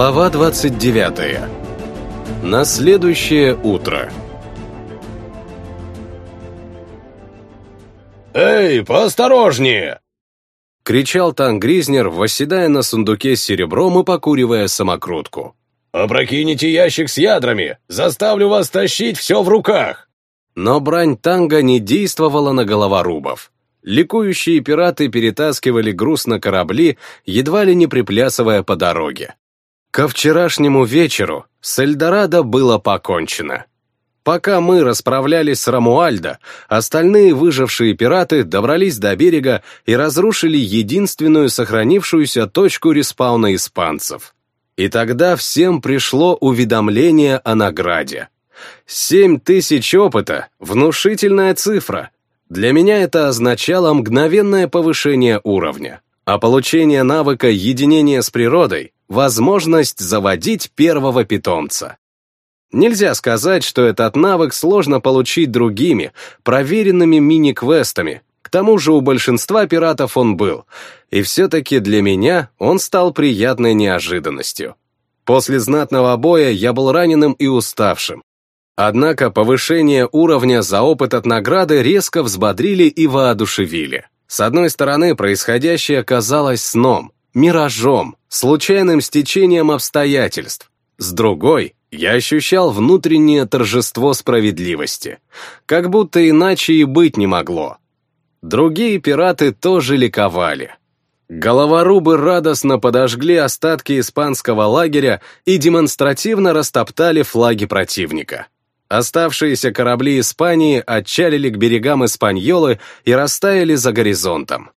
Глава 29. На следующее утро. «Эй, поосторожнее!» — кричал Тангризнер, восседая на сундуке с серебром и покуривая самокрутку. «Опрокините ящик с ядрами! Заставлю вас тащить все в руках!» Но брань Танга не действовала на головорубов. Ликующие пираты перетаскивали груз на корабли, едва ли не приплясывая по дороге. Ко вчерашнему вечеру с Эльдорадо было покончено. Пока мы расправлялись с Рамуальдо, остальные выжившие пираты добрались до берега и разрушили единственную сохранившуюся точку респауна испанцев. И тогда всем пришло уведомление о награде. Семь тысяч опыта — внушительная цифра. Для меня это означало мгновенное повышение уровня, а получение навыка единения с природой — возможность заводить первого питомца. Нельзя сказать, что этот навык сложно получить другими, проверенными мини-квестами, к тому же у большинства пиратов он был, и все-таки для меня он стал приятной неожиданностью. После знатного боя я был раненым и уставшим. Однако повышение уровня за опыт от награды резко взбодрили и воодушевили. С одной стороны, происходящее казалось сном, миражом, случайным стечением обстоятельств. С другой, я ощущал внутреннее торжество справедливости, как будто иначе и быть не могло. Другие пираты тоже ликовали. Головорубы радостно подожгли остатки испанского лагеря и демонстративно растоптали флаги противника. Оставшиеся корабли Испании отчалили к берегам Испаньолы и растаяли за горизонтом.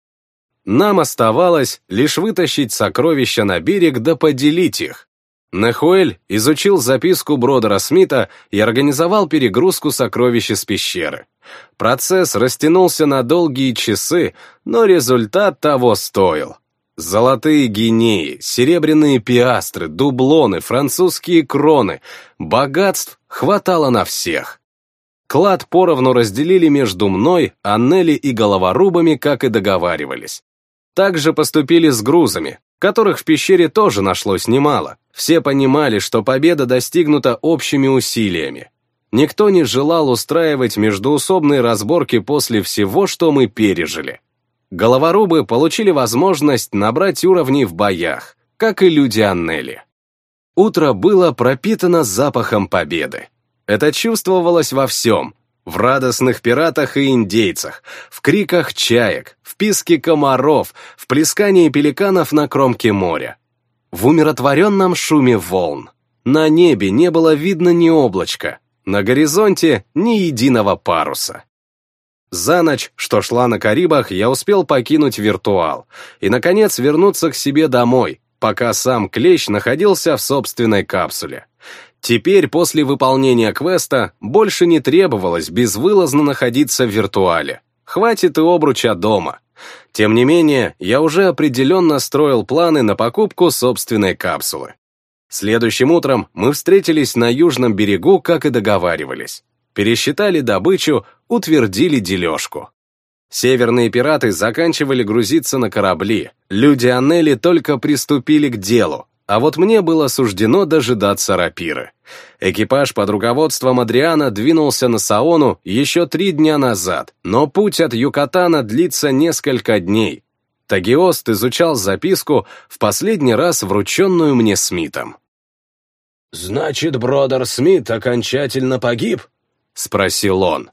Нам оставалось лишь вытащить сокровища на берег да поделить их. Нахуэль изучил записку Бродера Смита и организовал перегрузку сокровищ из пещеры. Процесс растянулся на долгие часы, но результат того стоил. Золотые гинеи, серебряные пиастры, дублоны, французские кроны. Богатств хватало на всех. Клад поровну разделили между мной, Аннели и головорубами, как и договаривались. Также поступили с грузами, которых в пещере тоже нашлось немало. Все понимали, что победа достигнута общими усилиями. Никто не желал устраивать междуусобные разборки после всего, что мы пережили. Головорубы получили возможность набрать уровни в боях, как и люди Аннели. Утро было пропитано запахом победы. Это чувствовалось во всем, в радостных пиратах и индейцах, в криках чаек, писке комаров, в плескании пеликанов на кромке моря. В умиротворенном шуме волн. На небе не было видно ни облачка, на горизонте ни единого паруса. За ночь, что шла на Карибах, я успел покинуть виртуал и, наконец, вернуться к себе домой, пока сам Клещ находился в собственной капсуле. Теперь, после выполнения квеста, больше не требовалось безвылазно находиться в виртуале. Хватит и обруча дома. Тем не менее, я уже определенно строил планы на покупку собственной капсулы. Следующим утром мы встретились на южном берегу, как и договаривались пересчитали добычу, утвердили дележку. Северные пираты заканчивали грузиться на корабли, люди Аннели только приступили к делу, а вот мне было суждено дожидаться рапиры. Экипаж под руководством Адриана двинулся на Саону еще три дня назад, но путь от Юкатана длится несколько дней. Тагиост изучал записку, в последний раз врученную мне Смитом. «Значит, Бродер Смит окончательно погиб?» — спросил он.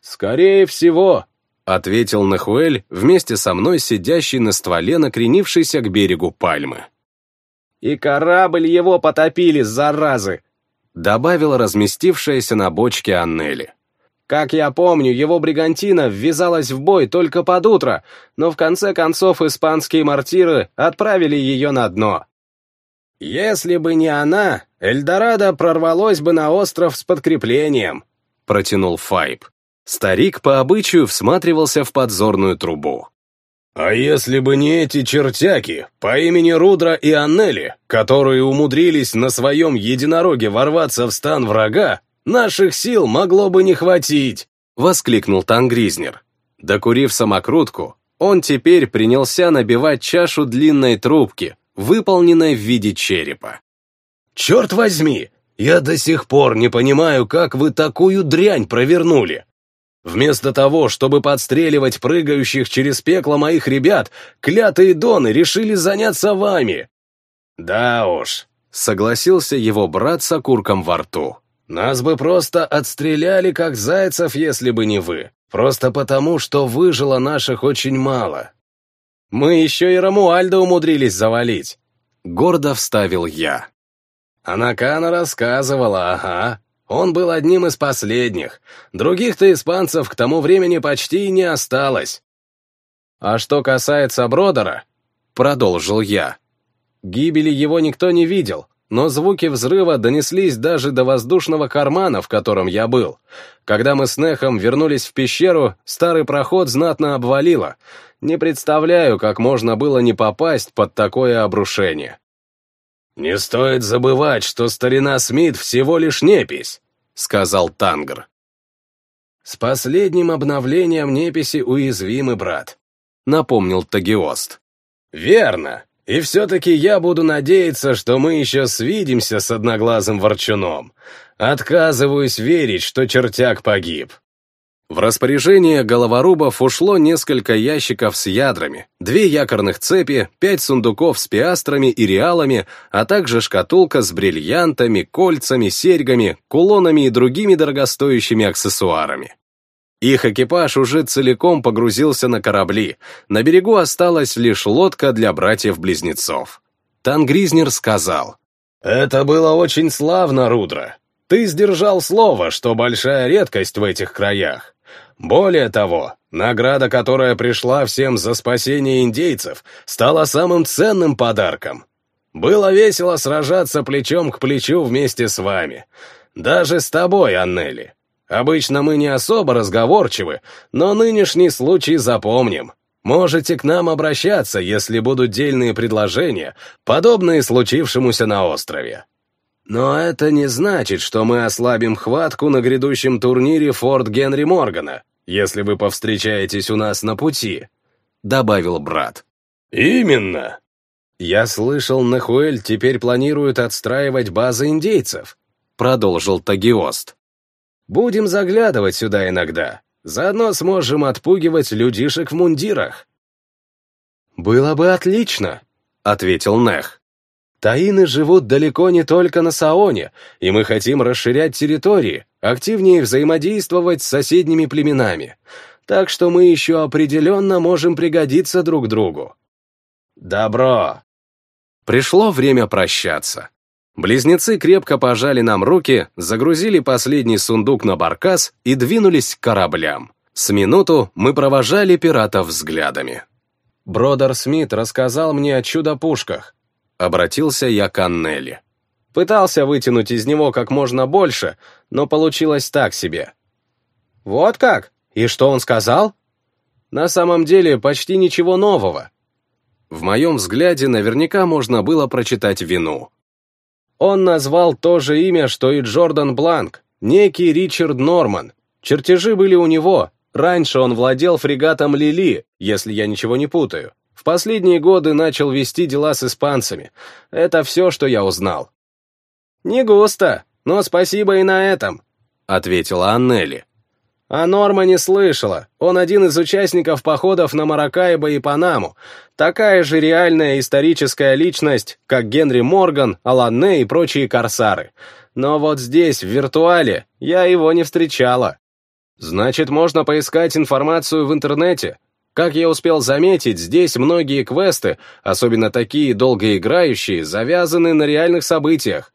«Скорее всего», — ответил Нахуэль, вместе со мной сидящий на стволе, накренившийся к берегу пальмы. «И корабль его потопили, заразы!» — добавила разместившаяся на бочке Аннели. «Как я помню, его бригантина ввязалась в бой только под утро, но в конце концов испанские мортиры отправили ее на дно. Если бы не она, Эльдорадо прорвалось бы на остров с подкреплением», — протянул Файб. Старик по обычаю всматривался в подзорную трубу. «А если бы не эти чертяки по имени Рудра и Аннели, которые умудрились на своем единороге ворваться в стан врага, наших сил могло бы не хватить!» — воскликнул Тангризнер. Докурив самокрутку, он теперь принялся набивать чашу длинной трубки, выполненной в виде черепа. «Черт возьми! Я до сих пор не понимаю, как вы такую дрянь провернули!» Вместо того, чтобы подстреливать прыгающих через пекло моих ребят, клятые доны решили заняться вами. Да уж, согласился его брат с окурком во рту. Нас бы просто отстреляли, как зайцев, если бы не вы. Просто потому, что выжило наших очень мало. Мы еще и Рамуальда умудрились завалить. Гордо вставил я. Анакана рассказывала, ага. Он был одним из последних. Других-то испанцев к тому времени почти не осталось. А что касается Бродера, продолжил я, гибели его никто не видел, но звуки взрыва донеслись даже до воздушного кармана, в котором я был. Когда мы с Нехом вернулись в пещеру, старый проход знатно обвалило. Не представляю, как можно было не попасть под такое обрушение. «Не стоит забывать, что старина Смит всего лишь непись», — сказал Тангр. «С последним обновлением неписи уязвимый брат», — напомнил Тагиост. «Верно. И все-таки я буду надеяться, что мы еще свидимся с одноглазым ворчуном. Отказываюсь верить, что чертяк погиб». В распоряжение головорубов ушло несколько ящиков с ядрами, две якорных цепи, пять сундуков с пиастрами и реалами, а также шкатулка с бриллиантами, кольцами, серьгами, кулонами и другими дорогостоящими аксессуарами. Их экипаж уже целиком погрузился на корабли, на берегу осталась лишь лодка для братьев-близнецов. Тангризнер сказал, «Это было очень славно, Рудра. Ты сдержал слово, что большая редкость в этих краях. Более того, награда, которая пришла всем за спасение индейцев, стала самым ценным подарком. Было весело сражаться плечом к плечу вместе с вами. Даже с тобой, Аннели. Обычно мы не особо разговорчивы, но нынешний случай запомним. Можете к нам обращаться, если будут дельные предложения, подобные случившемуся на острове. Но это не значит, что мы ослабим хватку на грядущем турнире Форт Генри Моргана, если вы повстречаетесь у нас на пути», — добавил брат. «Именно!» «Я слышал, Нахуэль теперь планирует отстраивать базы индейцев», — продолжил Тагиост. «Будем заглядывать сюда иногда, заодно сможем отпугивать людишек в мундирах». «Было бы отлично», — ответил Нех. Таины живут далеко не только на Саоне, и мы хотим расширять территории, активнее взаимодействовать с соседними племенами. Так что мы еще определенно можем пригодиться друг другу. Добро. Пришло время прощаться. Близнецы крепко пожали нам руки, загрузили последний сундук на баркас и двинулись к кораблям. С минуту мы провожали пиратов взглядами. Бродер Смит рассказал мне о чудо-пушках. Обратился я к Аннели. Пытался вытянуть из него как можно больше, но получилось так себе. Вот как? И что он сказал? На самом деле почти ничего нового. В моем взгляде наверняка можно было прочитать вину. Он назвал то же имя, что и Джордан Бланк, некий Ричард Норман. Чертежи были у него. Раньше он владел фрегатом Лили, если я ничего не путаю. В последние годы начал вести дела с испанцами. Это все, что я узнал. «Не густо, но спасибо и на этом», — ответила Аннели. А Норма не слышала. Он один из участников походов на Маракайбо и Панаму. Такая же реальная историческая личность, как Генри Морган, Аланне и прочие корсары. Но вот здесь, в виртуале, я его не встречала. Значит, можно поискать информацию в интернете, как я успел заметить, здесь многие квесты, особенно такие долгоиграющие, завязаны на реальных событиях.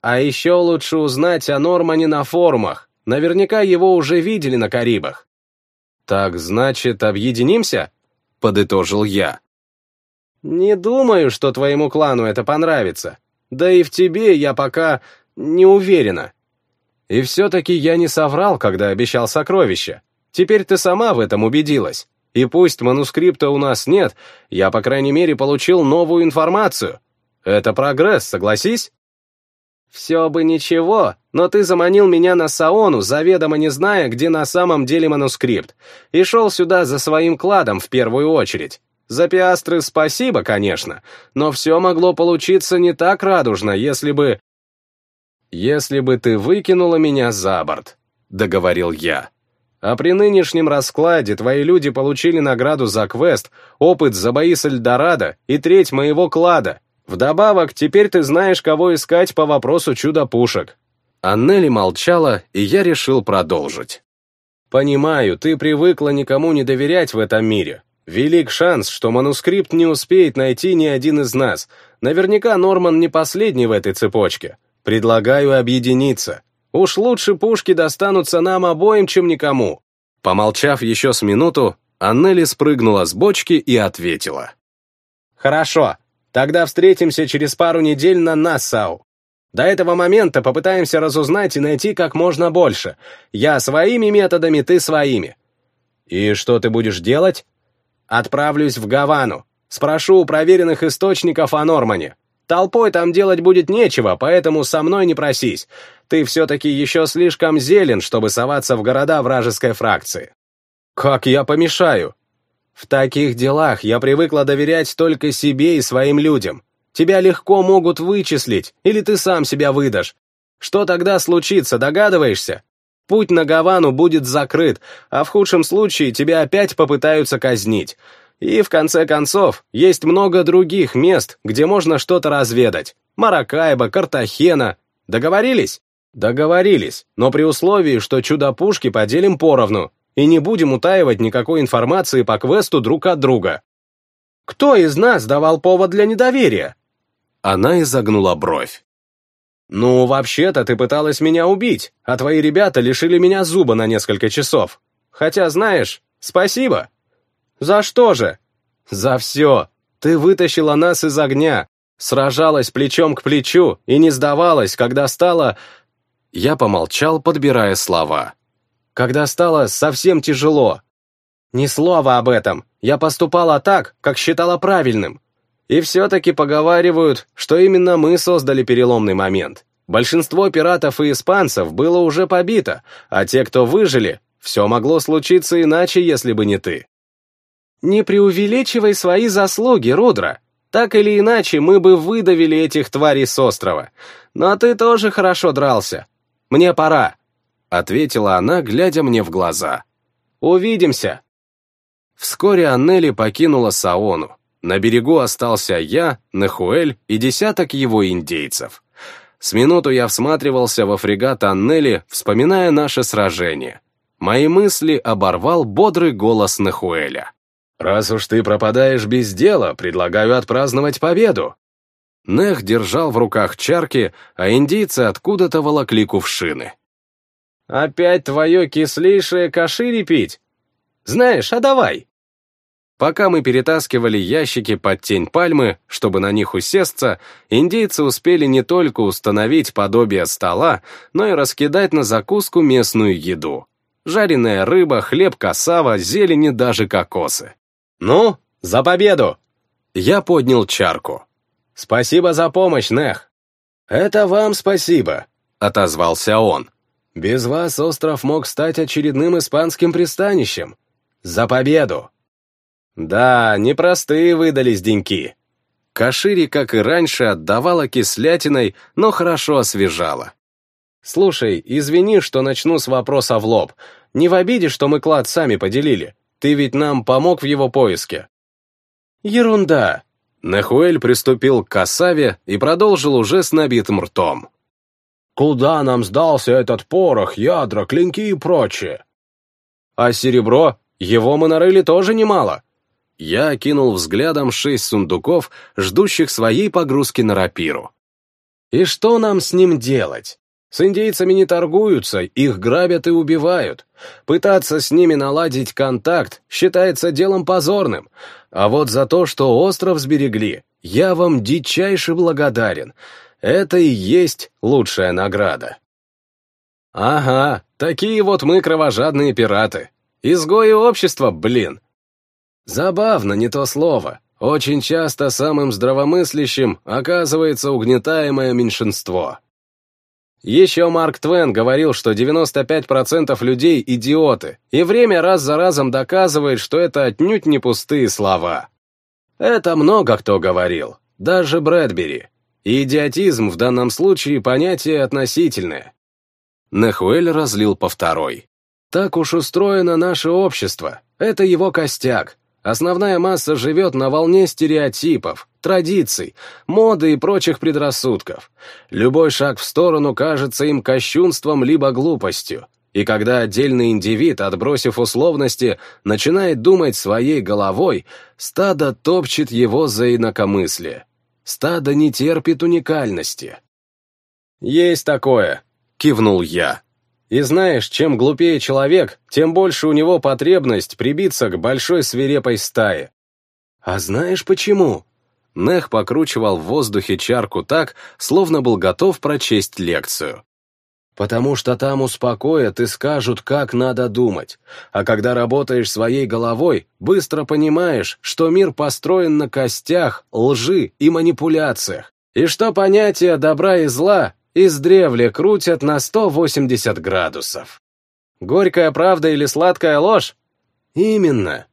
А еще лучше узнать о Нормане на форумах. Наверняка его уже видели на Карибах. «Так, значит, объединимся?» — подытожил я. «Не думаю, что твоему клану это понравится. Да и в тебе я пока не уверена. И все-таки я не соврал, когда обещал сокровища. Теперь ты сама в этом убедилась. И пусть манускрипта у нас нет, я, по крайней мере, получил новую информацию. Это прогресс, согласись? Все бы ничего, но ты заманил меня на Саону, заведомо не зная, где на самом деле манускрипт, и шел сюда за своим кладом в первую очередь. За пиастры спасибо, конечно, но все могло получиться не так радужно, если бы... «Если бы ты выкинула меня за борт», — договорил я. «А при нынешнем раскладе твои люди получили награду за квест, опыт за бои с Эльдорадо и треть моего клада. Вдобавок, теперь ты знаешь, кого искать по вопросу чудо-пушек». Аннели молчала, и я решил продолжить. «Понимаю, ты привыкла никому не доверять в этом мире. Велик шанс, что манускрипт не успеет найти ни один из нас. Наверняка Норман не последний в этой цепочке. Предлагаю объединиться. Уж лучше пушки достанутся нам обоим, чем никому». Помолчав еще с минуту, Аннели спрыгнула с бочки и ответила. «Хорошо, тогда встретимся через пару недель на Нассау. До этого момента попытаемся разузнать и найти как можно больше. Я своими методами, ты своими. И что ты будешь делать? Отправлюсь в Гавану. Спрошу у проверенных источников о Нормане. Толпой там делать будет нечего, поэтому со мной не просись. Ты все-таки еще слишком зелен, чтобы соваться в города вражеской фракции. Как я помешаю? В таких делах я привыкла доверять только себе и своим людям. Тебя легко могут вычислить, или ты сам себя выдашь. Что тогда случится, догадываешься? Путь на Гавану будет закрыт, а в худшем случае тебя опять попытаются казнить. И, в конце концов, есть много других мест, где можно что-то разведать. Маракайба, Картахена. Договорились? Договорились, но при условии, что чудо-пушки поделим поровну, и не будем утаивать никакой информации по квесту друг от друга. Кто из нас давал повод для недоверия? Она изогнула бровь. «Ну, вообще-то ты пыталась меня убить, а твои ребята лишили меня зуба на несколько часов. Хотя, знаешь, спасибо». «За что же?» «За все. Ты вытащила нас из огня, сражалась плечом к плечу и не сдавалась, когда стало...» Я помолчал, подбирая слова. «Когда стало совсем тяжело. Ни слова об этом. Я поступала так, как считала правильным. И все-таки поговаривают, что именно мы создали переломный момент. Большинство пиратов и испанцев было уже побито, а те, кто выжили, все могло случиться иначе, если бы не ты. Не преувеличивай свои заслуги, Рудра. Так или иначе, мы бы выдавили этих тварей с острова. Но ты тоже хорошо дрался. Мне пора, — ответила она, глядя мне в глаза. Увидимся. Вскоре Аннели покинула Саону. На берегу остался я, Нахуэль и десяток его индейцев. С минуту я всматривался во фрегат Аннели, вспоминая наше сражение. Мои мысли оборвал бодрый голос Нахуэля. «Раз уж ты пропадаешь без дела, предлагаю отпраздновать победу». Нех держал в руках чарки, а индейцы откуда-то волокли кувшины. «Опять твое кислейшее кашири пить? Знаешь, а давай!» Пока мы перетаскивали ящики под тень пальмы, чтобы на них усесться, индейцы успели не только установить подобие стола, но и раскидать на закуску местную еду. Жареная рыба, хлеб касава, зелени, даже кокосы. «Ну, за победу!» Я поднял чарку. «Спасибо за помощь, Нех!» «Это вам спасибо», — отозвался он. «Без вас остров мог стать очередным испанским пристанищем. За победу!» Да, непростые выдались деньки. Кашири, как и раньше, отдавала кислятиной, но хорошо освежала. «Слушай, извини, что начну с вопроса в лоб. Не в обиде, что мы клад сами поделили. Ты ведь нам помог в его поиске». «Ерунда!» Нахуэль приступил к касаве и продолжил уже с набитым ртом. «Куда нам сдался этот порох, ядра, клинки и прочее?» «А серебро? Его мы нарыли тоже немало. Я окинул взглядом шесть сундуков, ждущих своей погрузки на рапиру. И что нам с ним делать? С индейцами не торгуются, их грабят и убивают. Пытаться с ними наладить контакт считается делом позорным. А вот за то, что остров сберегли, я вам дичайше благодарен. Это и есть лучшая награда. Ага, такие вот мы кровожадные пираты. Изгои общества, блин. Забавно, не то слово. Очень часто самым здравомыслящим оказывается угнетаемое меньшинство. Еще Марк Твен говорил, что 95% людей — идиоты, и время раз за разом доказывает, что это отнюдь не пустые слова. Это много кто говорил, даже Брэдбери. И идиотизм в данном случае понятие относительное. Нехуэль разлил по второй. Так уж устроено наше общество. Это его костяк. Основная масса живет на волне стереотипов, традиций, моды и прочих предрассудков. Любой шаг в сторону кажется им кощунством либо глупостью. И когда отдельный индивид, отбросив условности, начинает думать своей головой, стадо топчет его за инакомыслие. Стадо не терпит уникальности. «Есть такое», — кивнул я. «И знаешь, чем глупее человек, тем больше у него потребность прибиться к большой свирепой стае». «А знаешь почему?» Нех покручивал в воздухе чарку так, словно был готов прочесть лекцию потому что там успокоят и скажут, как надо думать. А когда работаешь своей головой, быстро понимаешь, что мир построен на костях, лжи и манипуляциях, и что понятия добра и зла издревле крутят на 180 градусов. Горькая правда или сладкая ложь? Именно.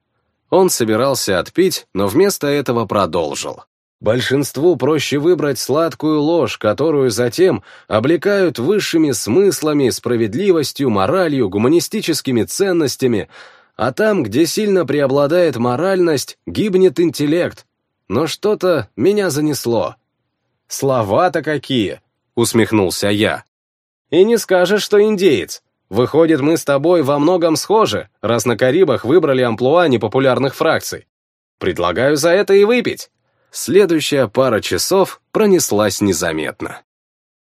Он собирался отпить, но вместо этого продолжил. Большинству проще выбрать сладкую ложь, которую затем облекают высшими смыслами, справедливостью, моралью, гуманистическими ценностями, а там, где сильно преобладает моральность, гибнет интеллект. Но что-то меня занесло. «Слова-то какие!» — усмехнулся я. «И не скажешь, что индеец. Выходит, мы с тобой во многом схожи, раз на Карибах выбрали амплуа непопулярных фракций. Предлагаю за это и выпить». Следующая пара часов пронеслась незаметно.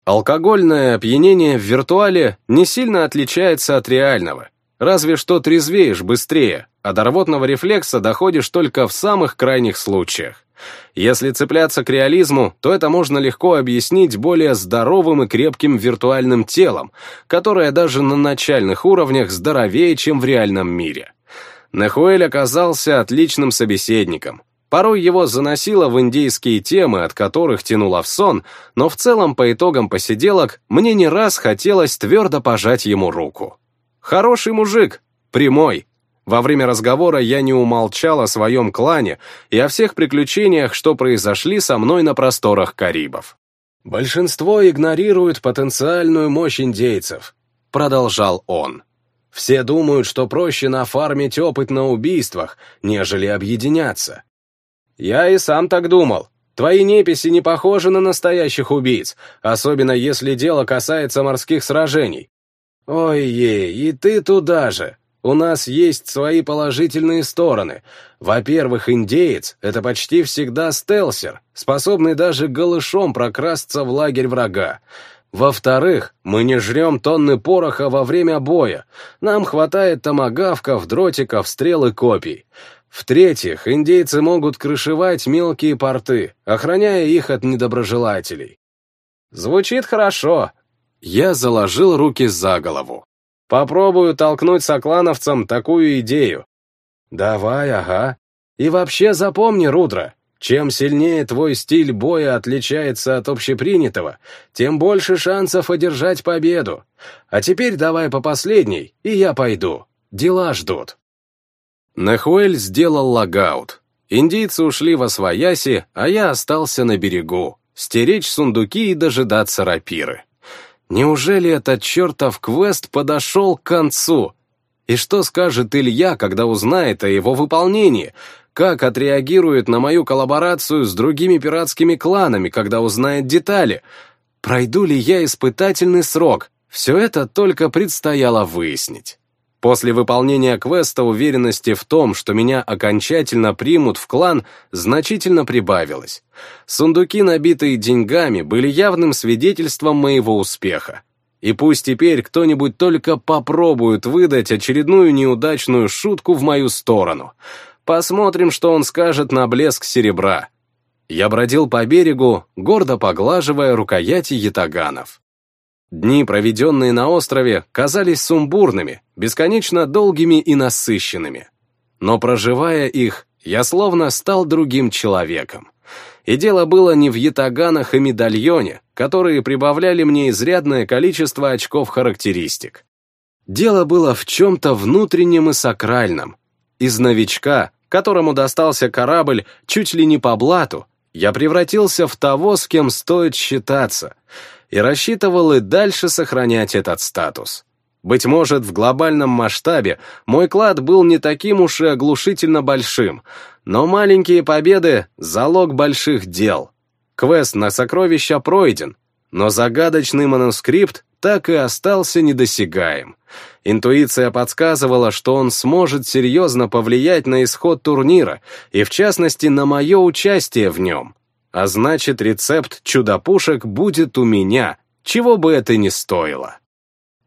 Алкогольное опьянение в виртуале не сильно отличается от реального, разве что трезвеешь быстрее, а до рвотного рефлекса доходишь только в самых крайних случаях. Если цепляться к реализму, то это можно легко объяснить более здоровым и крепким виртуальным телом, которое даже на начальных уровнях здоровее, чем в реальном мире. Нахуэль оказался отличным собеседником, Порой его заносило в индейские темы, от которых тянуло в сон, но в целом по итогам посиделок мне не раз хотелось твердо пожать ему руку. Хороший мужик, прямой. Во время разговора я не умолчал о своем клане и о всех приключениях, что произошли со мной на просторах Карибов. «Большинство игнорирует потенциальную мощь индейцев», — продолжал он. «Все думают, что проще нафармить опыт на убийствах, нежели объединяться. «Я и сам так думал. Твои неписи не похожи на настоящих убийц, особенно если дело касается морских сражений. Ой-ей, и ты туда же. У нас есть свои положительные стороны. Во-первых, индеец — это почти всегда стелсер, способный даже голышом прокрасться в лагерь врага. Во-вторых, мы не жрем тонны пороха во время боя. Нам хватает томагавков, дротиков, стрел и копий. В-третьих, индейцы могут крышевать мелкие порты, охраняя их от недоброжелателей. Звучит хорошо. Я заложил руки за голову. Попробую толкнуть соклановцам такую идею. Давай, ага. И вообще запомни, Рудра, чем сильнее твой стиль боя отличается от общепринятого, тем больше шансов одержать победу. А теперь давай по последней, и я пойду. Дела ждут. Нахуэль сделал логаут. Индийцы ушли во свояси, а я остался на берегу, стеречь сундуки и дожидаться рапиры. Неужели этот чертов квест подошел к концу? И что скажет Илья, когда узнает о его выполнении? Как отреагирует на мою коллаборацию с другими пиратскими кланами, когда узнает детали? Пройду ли я испытательный срок? Все это только предстояло выяснить. После выполнения квеста уверенности в том, что меня окончательно примут в клан, значительно прибавилось. Сундуки, набитые деньгами, были явным свидетельством моего успеха. И пусть теперь кто-нибудь только попробует выдать очередную неудачную шутку в мою сторону. Посмотрим, что он скажет на блеск серебра. Я бродил по берегу, гордо поглаживая рукояти ятаганов. Дни, проведенные на острове, казались сумбурными, бесконечно долгими и насыщенными. Но проживая их, я словно стал другим человеком. И дело было не в ятаганах и медальоне, которые прибавляли мне изрядное количество очков характеристик. Дело было в чем-то внутреннем и сакральном. Из новичка, которому достался корабль чуть ли не по блату, я превратился в того, с кем стоит считаться, и рассчитывал и дальше сохранять этот статус. Быть может, в глобальном масштабе мой клад был не таким уж и оглушительно большим, но маленькие победы — залог больших дел. Квест на сокровища пройден, но загадочный манускрипт так и остался недосягаем. Интуиция подсказывала, что он сможет серьезно повлиять на исход турнира, и в частности на мое участие в нем. А значит, рецепт чудо-пушек будет у меня, чего бы это ни стоило.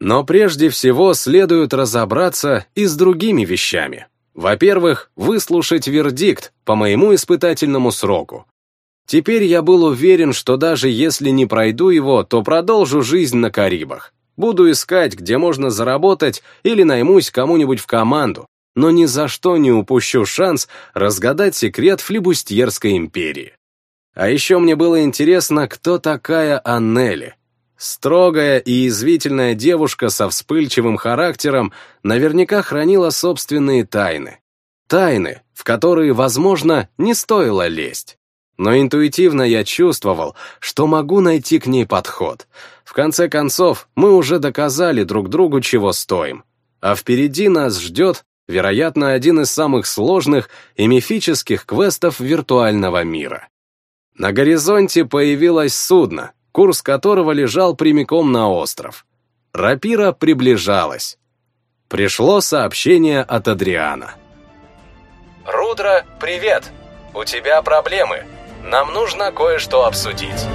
Но прежде всего следует разобраться и с другими вещами. Во-первых, выслушать вердикт по моему испытательному сроку. Теперь я был уверен, что даже если не пройду его, то продолжу жизнь на Карибах. Буду искать, где можно заработать, или наймусь кому-нибудь в команду, но ни за что не упущу шанс разгадать секрет флибустьерской империи. А еще мне было интересно, кто такая Аннели. Строгая и извительная девушка со вспыльчивым характером наверняка хранила собственные тайны. Тайны, в которые, возможно, не стоило лезть. Но интуитивно я чувствовал, что могу найти к ней подход. В конце концов, мы уже доказали друг другу, чего стоим. А впереди нас ждет, вероятно, один из самых сложных и мифических квестов виртуального мира. На горизонте появилось судно, курс которого лежал прямиком на остров. Рапира приближалась. Пришло сообщение от Адриана. «Рудра, привет! У тебя проблемы. Нам нужно кое-что обсудить».